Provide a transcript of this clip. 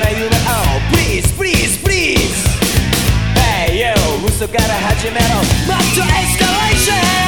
な夢を Please please please Hey yo 嘘から始めろもっとエスカレーション